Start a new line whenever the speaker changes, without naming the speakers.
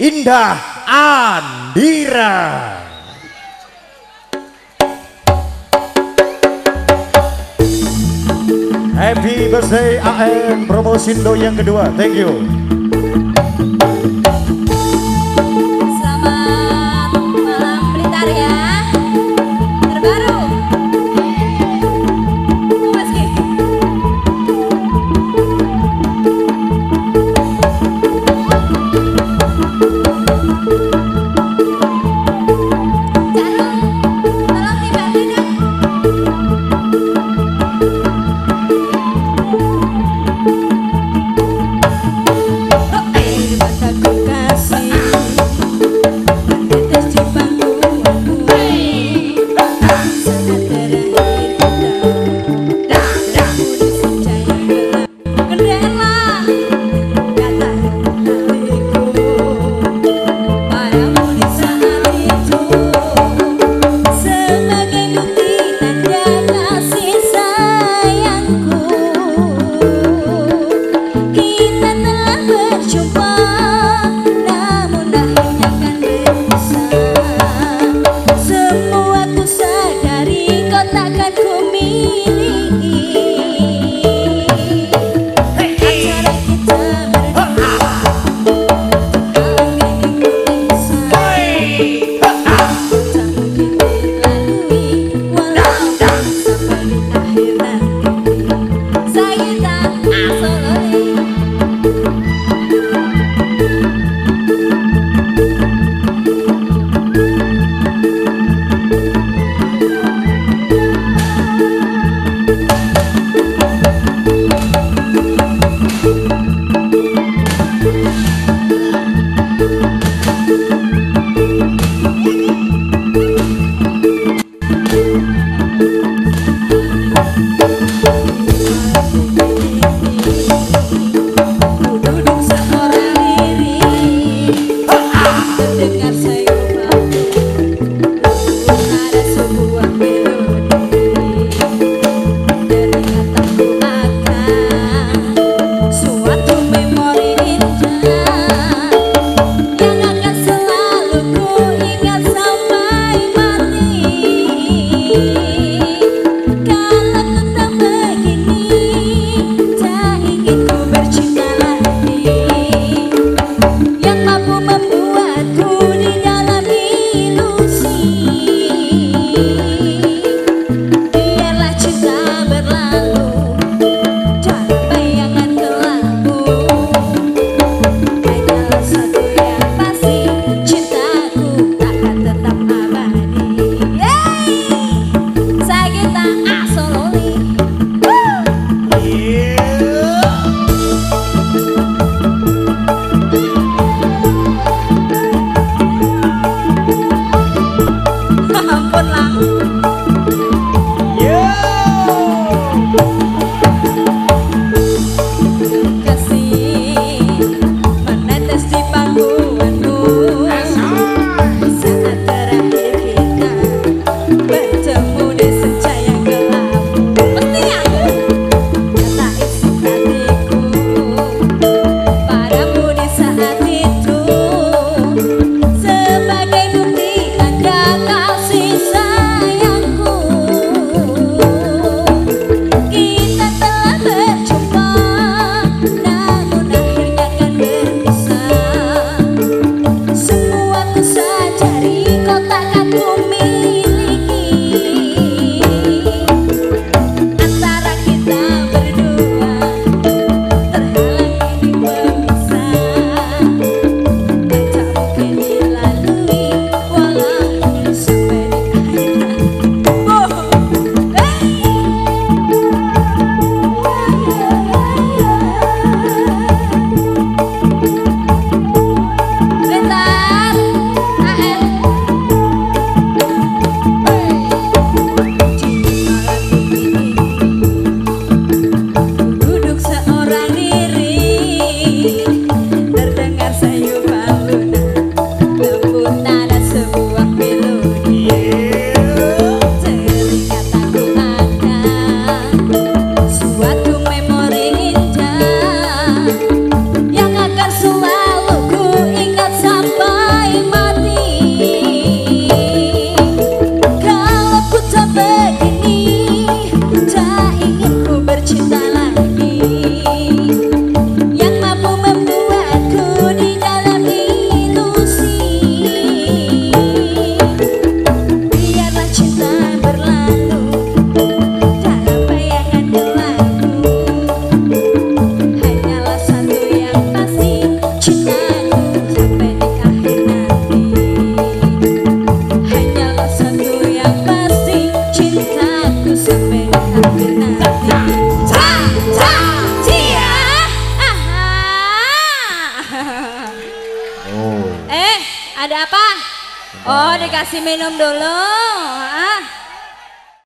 Indah Andira. Happy birthday AM Promosindo yang kedua. Thank you.
Oh.
Dikasih minum dulu